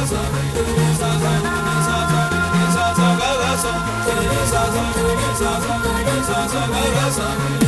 Sasa, Sasa, Sasa,